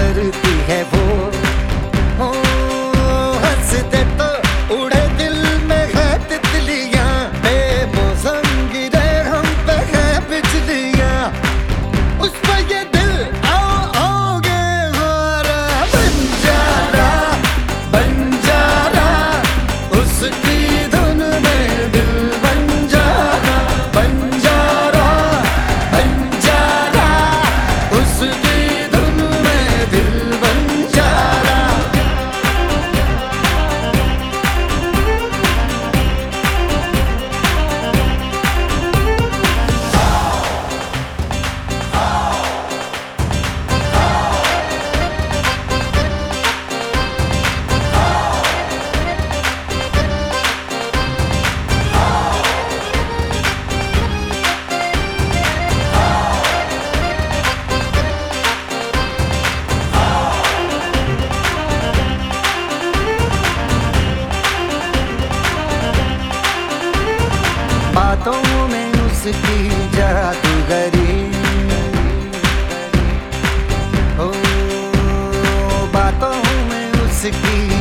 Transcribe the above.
करती है वो। बातों में उसकी जादूगरी ओ बातों में उसकी